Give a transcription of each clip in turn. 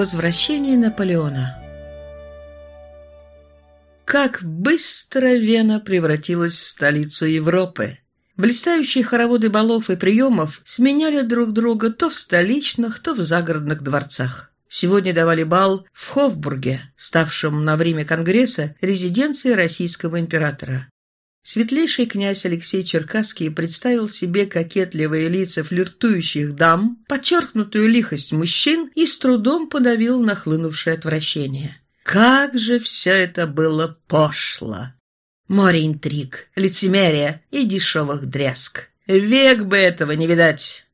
Возвращение Наполеона Как быстро Вена превратилась в столицу Европы! Блистающие хороводы балов и приемов сменяли друг друга то в столичных, то в загородных дворцах. Сегодня давали бал в Хофбурге, ставшем на время Конгресса резиденцией российского императора. Светлейший князь Алексей Черкасский представил себе кокетливые лица флиртующих дам, подчеркнутую лихость мужчин и с трудом подавил нахлынувшее отвращение. Как же все это было пошло! Море интриг, лицемерия и дешевых дрязг. Век бы этого не видать!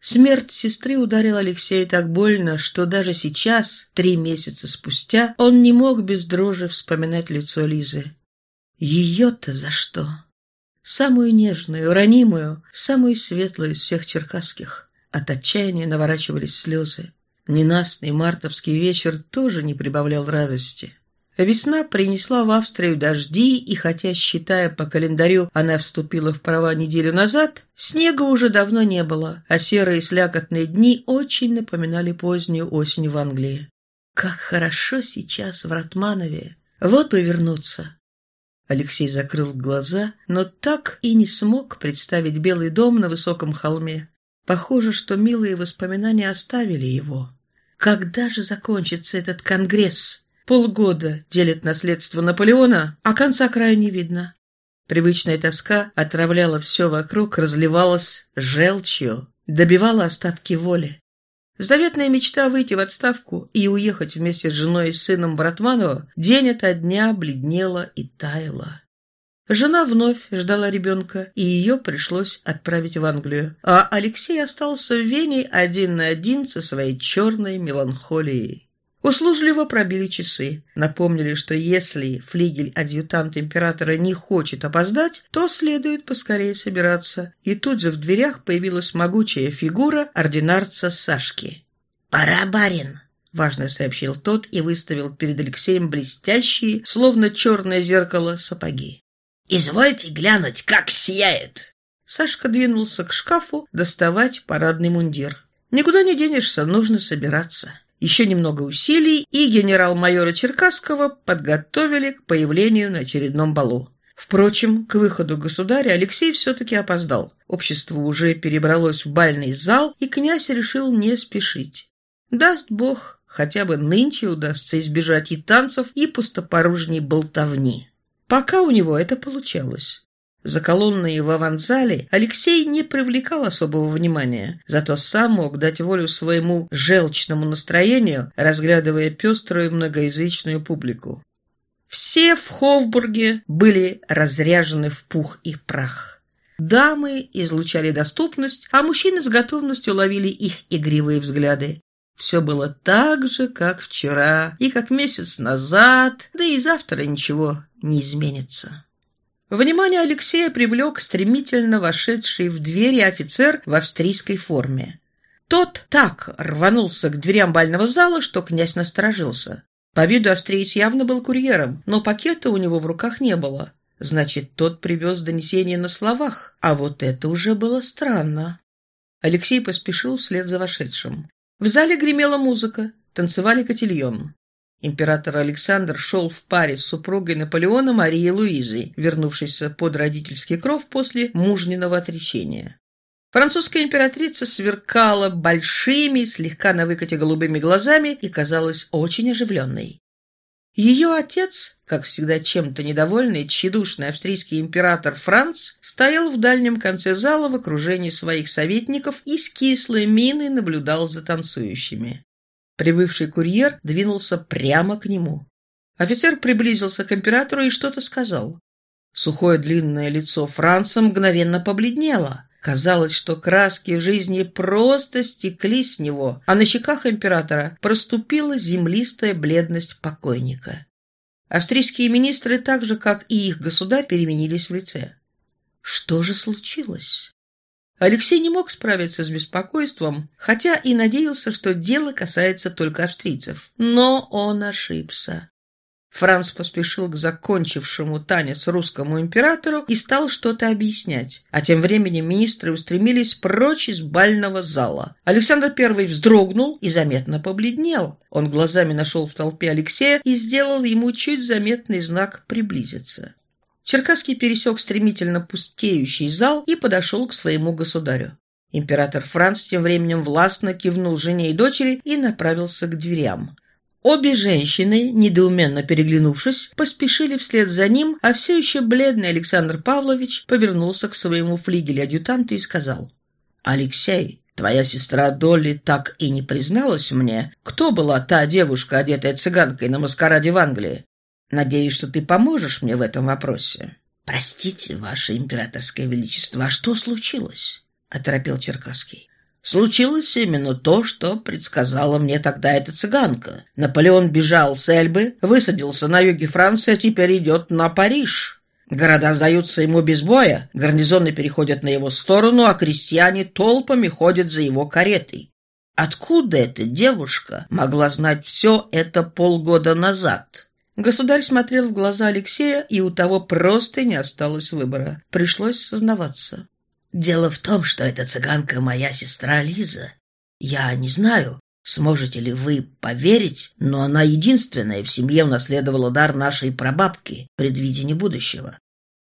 Смерть сестры ударила Алексея так больно, что даже сейчас, три месяца спустя, он не мог без дрожи вспоминать лицо Лизы. Ее-то за что? Самую нежную, ранимую, самую светлую из всех черкасских. От отчаяния наворачивались слезы. Ненастный мартовский вечер тоже не прибавлял радости. Весна принесла в Австрию дожди, и хотя, считая по календарю, она вступила в права неделю назад, снега уже давно не было, а серые слякотные дни очень напоминали позднюю осень в Англии. Как хорошо сейчас в Ратманове! Вот бы вернуться! Алексей закрыл глаза, но так и не смог представить Белый дом на высоком холме. Похоже, что милые воспоминания оставили его. Когда же закончится этот конгресс? Полгода делит наследство Наполеона, а конца края не видно. Привычная тоска отравляла все вокруг, разливалась желчью, добивала остатки воли. Заветная мечта выйти в отставку и уехать вместе с женой и сыном Братманова день ото дня бледнела и таяла. Жена вновь ждала ребенка, и ее пришлось отправить в Англию. А Алексей остался в Вене один на один со своей черной меланхолией. Услужливо пробили часы. Напомнили, что если флигель-адъютант императора не хочет опоздать, то следует поскорее собираться. И тут же в дверях появилась могучая фигура ординарца Сашки. «Пора, барин!» — важно сообщил тот и выставил перед Алексеем блестящие, словно черное зеркало, сапоги. «Извольте глянуть, как сияет!» Сашка двинулся к шкафу доставать парадный мундир. «Никуда не денешься, нужно собираться». Еще немного усилий, и генерал-майора Черкасского подготовили к появлению на очередном балу. Впрочем, к выходу государя Алексей все-таки опоздал. Общество уже перебралось в бальный зал, и князь решил не спешить. Даст бог, хотя бы нынче удастся избежать и танцев, и пустопорожней болтовни. Пока у него это получалось. За колонной в аванзале Алексей не привлекал особого внимания, зато сам мог дать волю своему желчному настроению, разглядывая пеструю многоязычную публику. Все в Хофбурге были разряжены в пух и прах. Дамы излучали доступность, а мужчины с готовностью ловили их игривые взгляды. Все было так же, как вчера и как месяц назад, да и завтра ничего не изменится. Внимание Алексея привлек стремительно вошедший в двери офицер в австрийской форме. Тот так рванулся к дверям бального зала, что князь насторожился. По виду австриец явно был курьером, но пакета у него в руках не было. Значит, тот привез донесение на словах, а вот это уже было странно. Алексей поспешил вслед за вошедшим. В зале гремела музыка, танцевали котельон. Император Александр шел в паре с супругой Наполеона Марией Луизой, вернувшейся под родительский кров после мужниного отречения. Французская императрица сверкала большими, слегка на выкате голубыми глазами и казалась очень оживленной. Ее отец, как всегда чем-то недовольный, тщедушный австрийский император Франц, стоял в дальнем конце зала в окружении своих советников и с кислой миной наблюдал за танцующими. Прибывший курьер двинулся прямо к нему. Офицер приблизился к императору и что-то сказал. Сухое длинное лицо Франца мгновенно побледнело. Казалось, что краски жизни просто стекли с него, а на щеках императора проступила землистая бледность покойника. Австрийские министры, так же, как и их государь, переменились в лице. Что же случилось? Алексей не мог справиться с беспокойством, хотя и надеялся, что дело касается только австрийцев. Но он ошибся. Франц поспешил к закончившему танец русскому императору и стал что-то объяснять. А тем временем министры устремились прочь из бального зала. Александр I вздрогнул и заметно побледнел. Он глазами нашел в толпе Алексея и сделал ему чуть заметный знак «приблизиться». Черкасский пересек стремительно пустеющий зал и подошел к своему государю. Император Франц тем временем властно кивнул жене и дочери и направился к дверям. Обе женщины, недоуменно переглянувшись, поспешили вслед за ним, а все еще бледный Александр Павлович повернулся к своему флигелю-адъютанту и сказал, «Алексей, твоя сестра Долли так и не призналась мне, кто была та девушка, одетая цыганкой на маскараде в Англии. Надеюсь, что ты поможешь мне в этом вопросе». «Простите, ваше императорское величество, а что случилось?» — оторопел Черкасский. Случилось именно то, что предсказала мне тогда эта цыганка. Наполеон бежал с Эльбы, высадился на юге Франции, а теперь идет на Париж. Города сдаются ему без боя, гарнизоны переходят на его сторону, а крестьяне толпами ходят за его каретой. Откуда эта девушка могла знать все это полгода назад? Государь смотрел в глаза Алексея, и у того просто не осталось выбора. Пришлось сознаваться. Дело в том, что эта цыганка моя сестра Лиза. Я не знаю, сможете ли вы поверить, но она единственная в семье унаследовала дар нашей прабабки, предвидение будущего.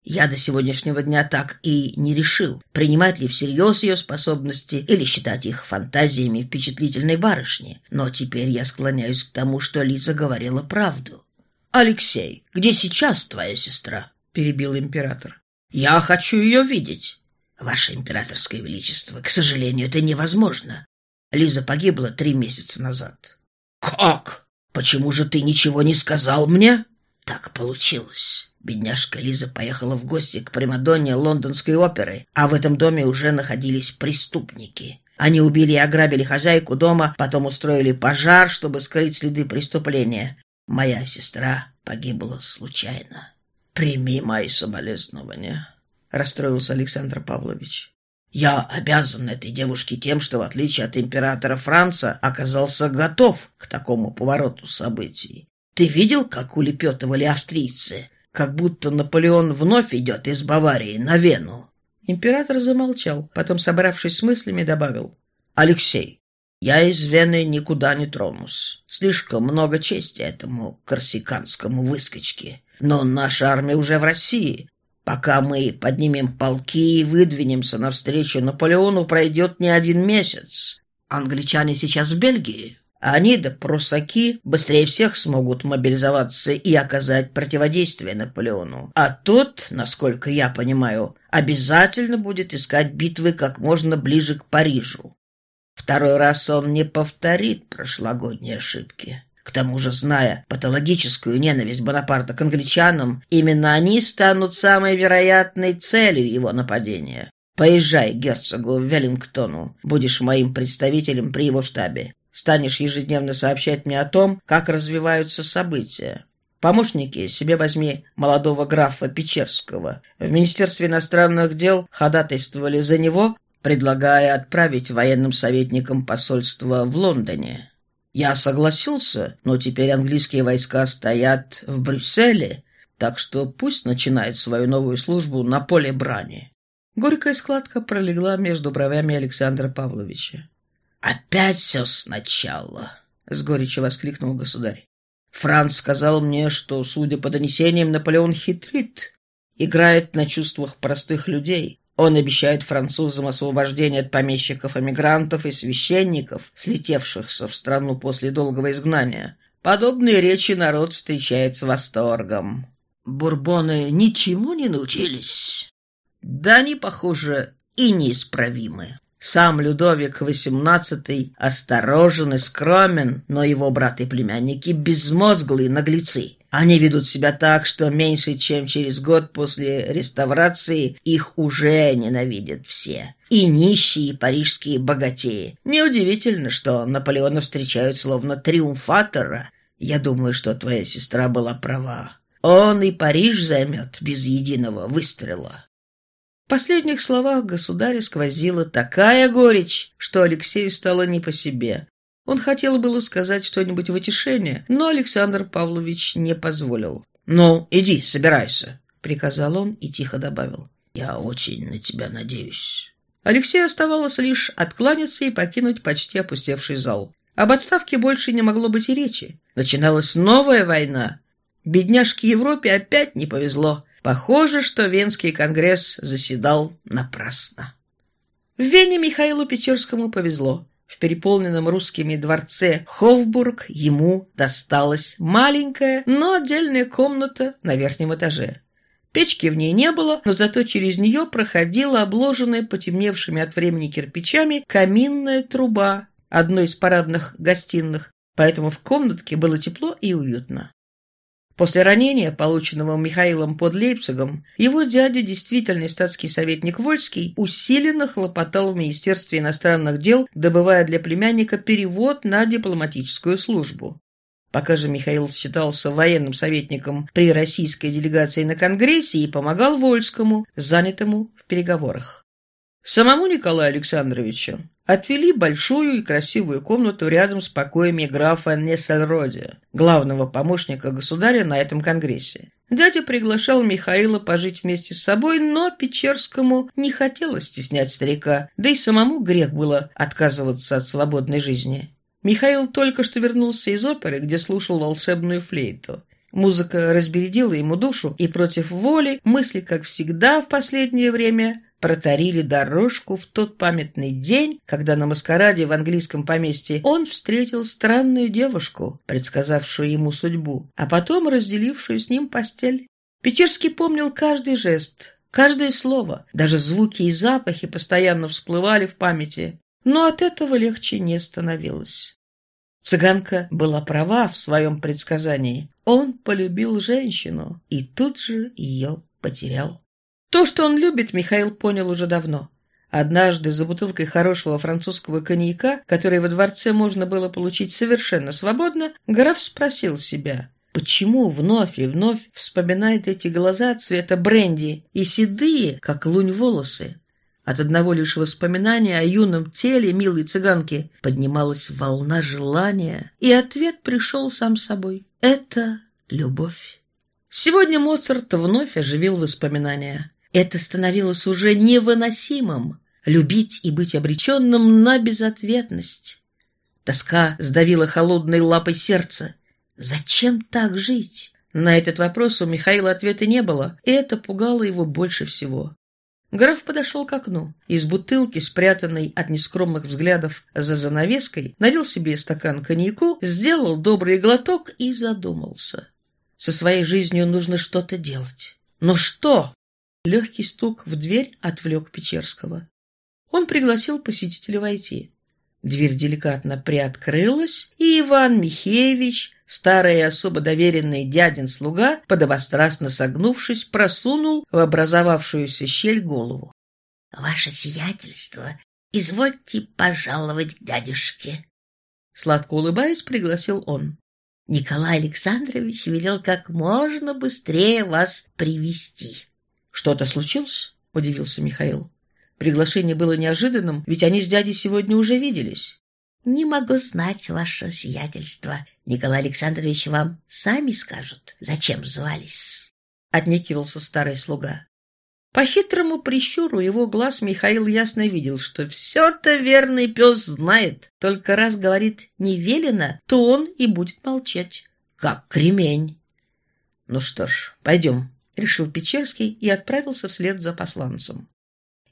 Я до сегодняшнего дня так и не решил, принимать ли всерьез ее способности или считать их фантазиями впечатлительной барышни. Но теперь я склоняюсь к тому, что Лиза говорила правду. «Алексей, где сейчас твоя сестра?» – перебил император. «Я хочу ее видеть». «Ваше императорское величество, к сожалению, это невозможно. Лиза погибла три месяца назад». «Как? Почему же ты ничего не сказал мне?» «Так получилось. Бедняжка Лиза поехала в гости к Примадонне лондонской оперы, а в этом доме уже находились преступники. Они убили и ограбили хозяйку дома, потом устроили пожар, чтобы скрыть следы преступления. Моя сестра погибла случайно. Прими мои соболезнования» расстроился Александр Павлович. Я обязан этой девушке тем, что, в отличие от императора Франца, оказался готов к такому повороту событий. Ты видел, как улепетывали австрийцы? Как будто Наполеон вновь идет из Баварии на Вену. Император замолчал, потом, собравшись с мыслями, добавил. «Алексей, я из Вены никуда не тронусь. Слишком много чести этому корсиканскому выскочке. Но наша армия уже в России, Пока мы поднимем полки и выдвинемся навстречу Наполеону, пройдет не один месяц. Англичане сейчас в Бельгии. Они да прусаки быстрее всех смогут мобилизоваться и оказать противодействие Наполеону. А тот, насколько я понимаю, обязательно будет искать битвы как можно ближе к Парижу. Второй раз он не повторит прошлогодние ошибки. К тому же, зная патологическую ненависть Бонапарта к англичанам, именно они станут самой вероятной целью его нападения. Поезжай к герцогу Веллингтону, будешь моим представителем при его штабе. Станешь ежедневно сообщать мне о том, как развиваются события. Помощники себе возьми молодого графа Печерского. В Министерстве иностранных дел ходатайствовали за него, предлагая отправить военным советникам посольство в Лондоне. Я согласился, но теперь английские войска стоят в Брюсселе, так что пусть начинает свою новую службу на поле брани. Горькая складка пролегла между бровями Александра Павловича. «Опять все сначала!» — с горечью воскликнул государь. «Франц сказал мне, что, судя по донесениям, Наполеон хитрит, играет на чувствах простых людей, он обещает французам освобождение от помещиков-эмигрантов и священников, слетевшихся в страну после долгого изгнания. Подобные речи народ встречает с восторгом. Бурбоны ничему не научились. Да они, похоже, и неисправимы. Сам Людовик XVIII осторожен и скромен, но его брат и племянники безмозглые наглецы. Они ведут себя так, что меньше чем через год после реставрации их уже ненавидят все. И нищие, и парижские богатеи. Неудивительно, что Наполеона встречают словно триумфатора. Я думаю, что твоя сестра была права. Он и Париж займет без единого выстрела. В последних словах государя сквозила такая горечь, что Алексею стало не по себе. Он хотел было сказать что-нибудь в утешение, но Александр Павлович не позволил. «Ну, иди, собирайся», — приказал он и тихо добавил. «Я очень на тебя надеюсь». Алексею оставалось лишь откланяться и покинуть почти опустевший зал. Об отставке больше не могло быть и речи. Начиналась новая война. Бедняжке Европе опять не повезло. Похоже, что Венский конгресс заседал напрасно. В Вене Михаилу Печерскому повезло. В переполненном русскими дворце Хофбург ему досталась маленькая, но отдельная комната на верхнем этаже. Печки в ней не было, но зато через нее проходила обложенная потемневшими от времени кирпичами каминная труба одной из парадных гостиных, поэтому в комнатке было тепло и уютно. После ранения, полученного Михаилом под Лейпцигом, его дядя, действительный статский советник Вольский, усиленно хлопотал в Министерстве иностранных дел, добывая для племянника перевод на дипломатическую службу. Пока же Михаил считался военным советником при российской делегации на Конгрессе и помогал Вольскому, занятому в переговорах. Самому Николаю Александровичу отвели большую и красивую комнату рядом с покоями графа Нессельроде, главного помощника государя на этом конгрессе. Дядя приглашал Михаила пожить вместе с собой, но Печерскому не хотелось стеснять старика, да и самому грех было отказываться от свободной жизни. Михаил только что вернулся из оперы, где слушал волшебную флейту. Музыка разбередила ему душу, и против воли мысли, как всегда в последнее время, протарили дорожку в тот памятный день, когда на маскараде в английском поместье он встретил странную девушку, предсказавшую ему судьбу, а потом разделившую с ним постель. Печерский помнил каждый жест, каждое слово, даже звуки и запахи постоянно всплывали в памяти, но от этого легче не становилось. Цыганка была права в своем предсказании. Он полюбил женщину и тут же ее потерял. То, что он любит, Михаил понял уже давно. Однажды за бутылкой хорошего французского коньяка, который во дворце можно было получить совершенно свободно, граф спросил себя, почему вновь и вновь вспоминает эти глаза цвета бренди и седые, как лунь, волосы. От одного лишь воспоминания о юном теле милой цыганки поднималась волна желания, и ответ пришел сам собой. Это любовь. Сегодня Моцарт вновь оживил воспоминания. Это становилось уже невыносимым — любить и быть обреченным на безответность. Тоска сдавила холодной лапой сердце. Зачем так жить? На этот вопрос у Михаила ответа не было, и это пугало его больше всего. Граф подошел к окну. Из бутылки, спрятанной от нескромных взглядов за занавеской, налил себе стакан коньяку, сделал добрый глоток и задумался. Со своей жизнью нужно что-то делать. Но что? Легкий стук в дверь отвлек Печерского. Он пригласил посетителя войти. Дверь деликатно приоткрылась, и Иван Михеевич, старый и особо доверенный дядин слуга, подобострастно согнувшись, просунул в образовавшуюся щель голову. — Ваше сиятельство, извольте пожаловать к дядюшке. Сладко улыбаясь, пригласил он. Николай Александрович велел как можно быстрее вас привести. Что-то случилось? удивился Михаил. Приглашение было неожиданным, ведь они с дядей сегодня уже виделись. «Не могу знать, ваше сиятельство. Николай Александрович вам сами скажут, зачем звались?» — отнекивался старый слуга. По хитрому прищуру его глаз Михаил ясно видел, что все-то верный пес знает, только раз говорит «не велено», то он и будет молчать, как кремень. «Ну что ж, пойдем», — решил Печерский и отправился вслед за посланцем.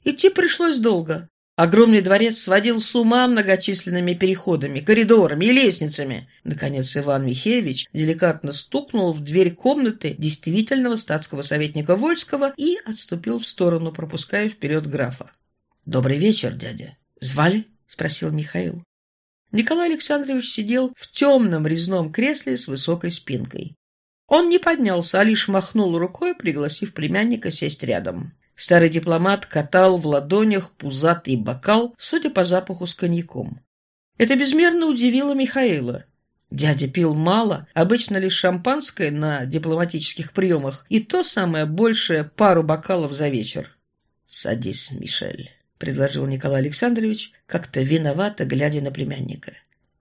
Идти пришлось долго. Огромный дворец сводил с ума многочисленными переходами, коридорами и лестницами. Наконец Иван Михеевич деликатно стукнул в дверь комнаты действительного статского советника Вольского и отступил в сторону, пропуская вперед графа. «Добрый вечер, дядя. Звали?» — спросил Михаил. Николай Александрович сидел в темном резном кресле с высокой спинкой. Он не поднялся, а лишь махнул рукой, пригласив племянника сесть рядом. Старый дипломат катал в ладонях пузатый бокал, судя по запаху, с коньяком. Это безмерно удивило Михаила. Дядя пил мало, обычно лишь шампанское на дипломатических приемах, и то самое большее пару бокалов за вечер. «Садись, Мишель», — предложил Николай Александрович, как-то виновато глядя на племянника.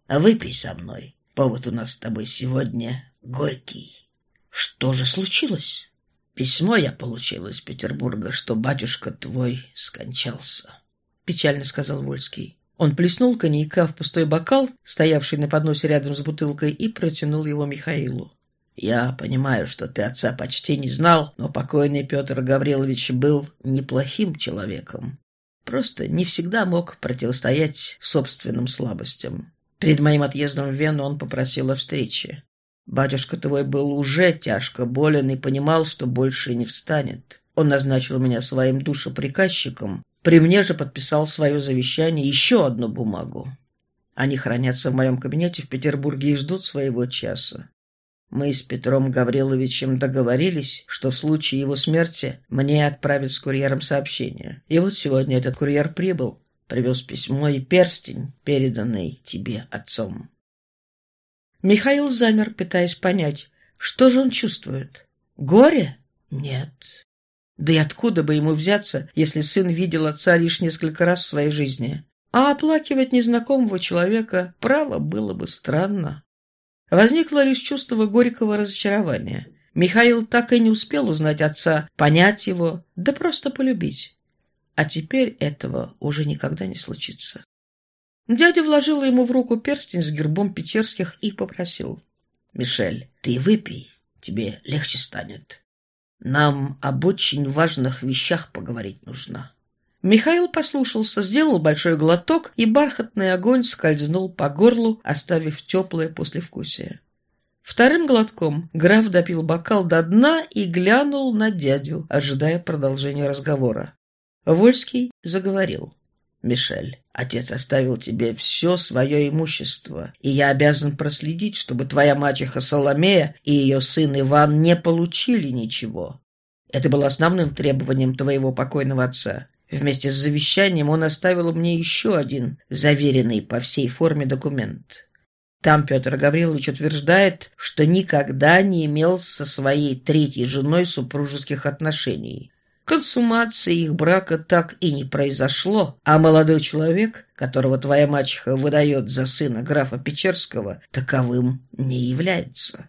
выпей со мной. Повод у нас с тобой сегодня горький. Что же случилось? Письмо я получил из Петербурга, что батюшка твой скончался. Печально сказал Вольский. Он плеснул коньяка в пустой бокал, стоявший на подносе рядом с бутылкой, и протянул его Михаилу. «Я понимаю, что ты отца почти не знал, но покойный Петр Гаврилович был неплохим человеком. Просто не всегда мог противостоять собственным слабостям. Перед моим отъездом в Вену он попросил о встрече. Батюшка твой был уже тяжко болен и понимал, что больше не встанет. Он назначил меня своим душеприказчиком, при мне же подписал свое завещание еще одну бумагу. Они хранятся в моем кабинете в Петербурге и ждут своего часа. Мы с Петром Гавриловичем договорились, что в случае его смерти мне отправят с курьером сообщение. И вот сегодня этот курьер прибыл, привез письмо и перстень, переданный тебе отцом. Михаил замер, пытаясь понять, что же он чувствует. Горе? Нет. Да и откуда бы ему взяться, если сын видел отца лишь несколько раз в своей жизни? А оплакивать незнакомого человека право было бы странно. Возникло лишь чувство горького разочарования. Михаил так и не успел узнать отца, понять его, да просто полюбить. А теперь этого уже никогда не случится. Дядя вложил ему в руку перстень с гербом Печерских и попросил. «Мишель, ты выпей, тебе легче станет. Нам об очень важных вещах поговорить нужно». Михаил послушался, сделал большой глоток, и бархатный огонь скользнул по горлу, оставив теплое послевкусие. Вторым глотком граф допил бокал до дна и глянул на дядю, ожидая продолжения разговора. Вольский заговорил. «Мишель, отец оставил тебе все свое имущество, и я обязан проследить, чтобы твоя мачеха Соломея и ее сын Иван не получили ничего. Это было основным требованием твоего покойного отца. Вместе с завещанием он оставил мне еще один, заверенный по всей форме документ. Там Петр Гаврилович утверждает, что никогда не имел со своей третьей женой супружеских отношений. Консумации их брака так и не произошло, а молодой человек, которого твоя мачеха выдает за сына графа Печерского, таковым не является.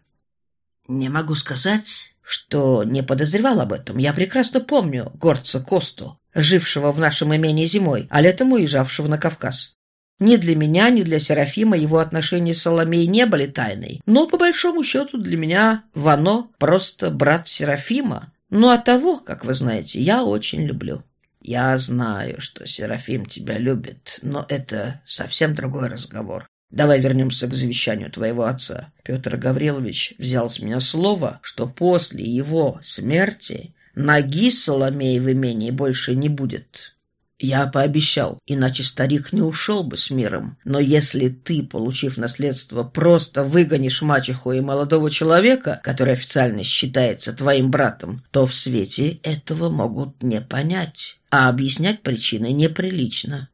Не могу сказать, что не подозревал об этом. Я прекрасно помню горца Косту, жившего в нашем имении зимой, а летом уезжавшего на Кавказ. Ни для меня, ни для Серафима его отношения с Соломеей не были тайной. Но, по большому счету, для меня Вано просто брат Серафима, ну, а того, как вы знаете, я очень люблю. Я знаю, что Серафим тебя любит, но это совсем другой разговор. Давай вернемся к завещанию твоего отца. Петр Гаврилович взял с меня слово, что после его смерти ноги Соломеи в имении больше не будет. Я пообещал, иначе старик не ушел бы с миром. Но если ты, получив наследство, просто выгонишь мачеху и молодого человека, который официально считается твоим братом, то в свете этого могут не понять. А объяснять причины неприлично.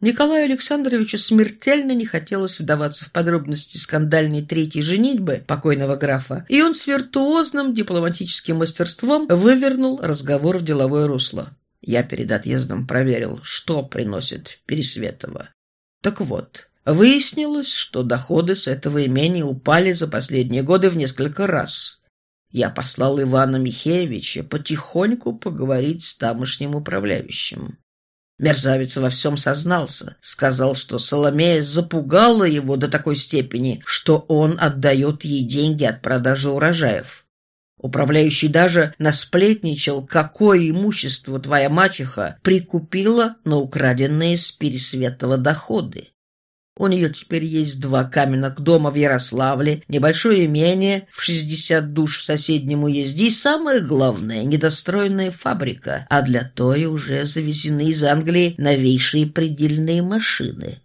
Николаю Александровичу смертельно не хотелось вдаваться в подробности скандальной третьей женитьбы покойного графа, и он с виртуозным дипломатическим мастерством вывернул разговор в деловое русло. Я перед отъездом проверил, что приносит Пересветова. Так вот, выяснилось, что доходы с этого имения упали за последние годы в несколько раз. Я послал Ивана Михеевича потихоньку поговорить с тамошним управляющим. Мерзавец во всем сознался, сказал, что Соломея запугала его до такой степени, что он отдает ей деньги от продажи урожаев. Управляющий даже насплетничал, какое имущество твоя мачеха прикупила на украденные с Пересветова доходы. У нее теперь есть два каменных дома в Ярославле, небольшое имение в шестьдесят душ в соседнем уезде и, самое главное, недостроенная фабрика, а для той уже завезены из Англии новейшие предельные машины.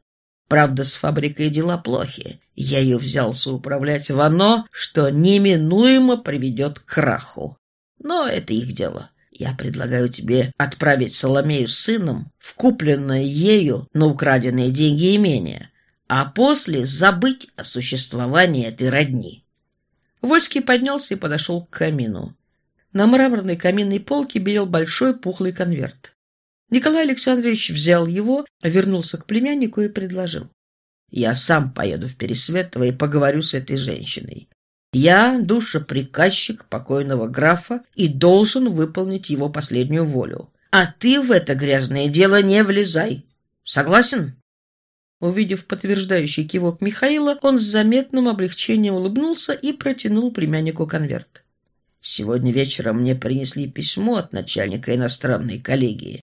Правда, с фабрикой дела плохи. Я ее взялся управлять в оно, что неминуемо приведет к краху. Но это их дело. Я предлагаю тебе отправить Соломею с сыном в купленное ею на украденные деньги имение, а после забыть о существовании этой родни. Вольский поднялся и подошел к камину. На мраморной каминной полке белел большой пухлый конверт. Николай Александрович взял его, вернулся к племяннику и предложил. Я сам поеду в Пересветово и поговорю с этой женщиной. Я душеприказчик покойного графа и должен выполнить его последнюю волю. А ты в это грязное дело не влезай. Согласен?» Увидев подтверждающий кивок Михаила, он с заметным облегчением улыбнулся и протянул племяннику конверт. «Сегодня вечером мне принесли письмо от начальника иностранной коллегии.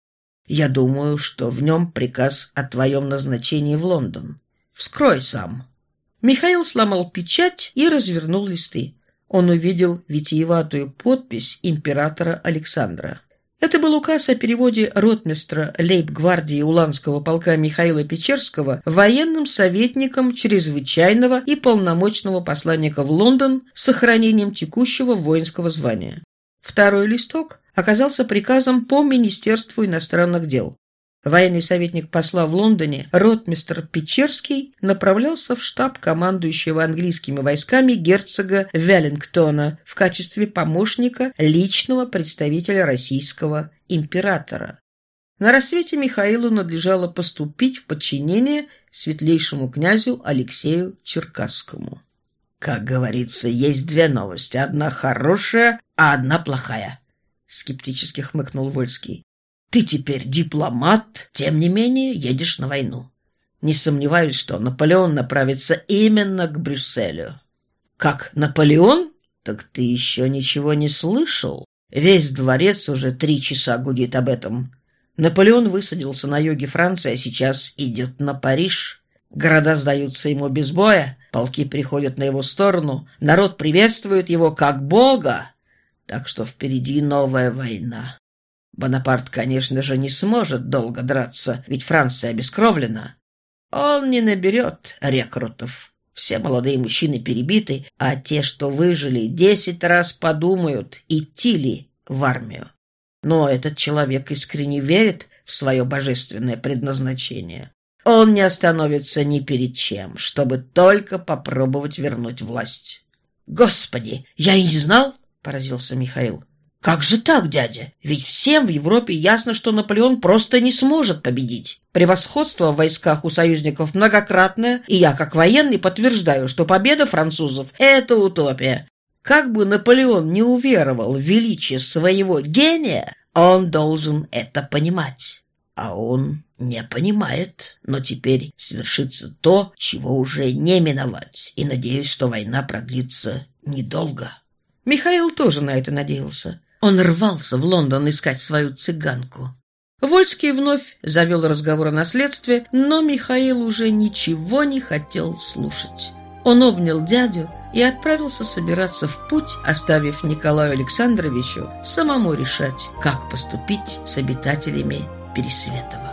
Я думаю, что в нем приказ о твоем назначении в Лондон. Вскрой сам». Михаил сломал печать и развернул листы. Он увидел витиеватую подпись императора Александра. Это был указ о переводе ротмистра лейб-гвардии Уланского полка Михаила Печерского военным советником чрезвычайного и полномочного посланника в Лондон с сохранением текущего воинского звания. Второй листок оказался приказом по Министерству иностранных дел. Военный советник посла в Лондоне, ротмистр Печерский, направлялся в штаб командующего английскими войсками герцога Веллингтона в качестве помощника личного представителя российского императора. На рассвете Михаилу надлежало поступить в подчинение светлейшему князю Алексею Черкасскому. «Как говорится, есть две новости. Одна хорошая, а одна плохая», — скептически хмыкнул Вольский. Ты теперь дипломат, тем не менее едешь на войну. Не сомневаюсь, что Наполеон направится именно к Брюсселю. Как Наполеон? Так ты еще ничего не слышал? Весь дворец уже три часа гудит об этом. Наполеон высадился на юге Франции, а сейчас идет на Париж. Города сдаются ему без боя, полки приходят на его сторону, народ приветствует его как бога. Так что впереди новая война. Бонапарт, конечно же, не сможет долго драться, ведь Франция обескровлена. Он не наберет рекрутов. Все молодые мужчины перебиты, а те, что выжили, десять раз подумают, идти ли в армию. Но этот человек искренне верит в свое божественное предназначение. Он не остановится ни перед чем, чтобы только попробовать вернуть власть. «Господи, я и не знал!» — поразился Михаил. «Как же так, дядя? Ведь всем в Европе ясно, что Наполеон просто не сможет победить. Превосходство в войсках у союзников многократное, и я, как военный, подтверждаю, что победа французов – это утопия. Как бы Наполеон не уверовал в величие своего гения, он должен это понимать. А он не понимает. Но теперь свершится то, чего уже не миновать, и надеюсь, что война продлится недолго». Михаил тоже на это надеялся. Он рвался в Лондон искать свою цыганку. Вольский вновь завел разговор о наследстве, но Михаил уже ничего не хотел слушать. Он обнял дядю и отправился собираться в путь, оставив Николаю Александровичу самому решать, как поступить с обитателями Пересветова.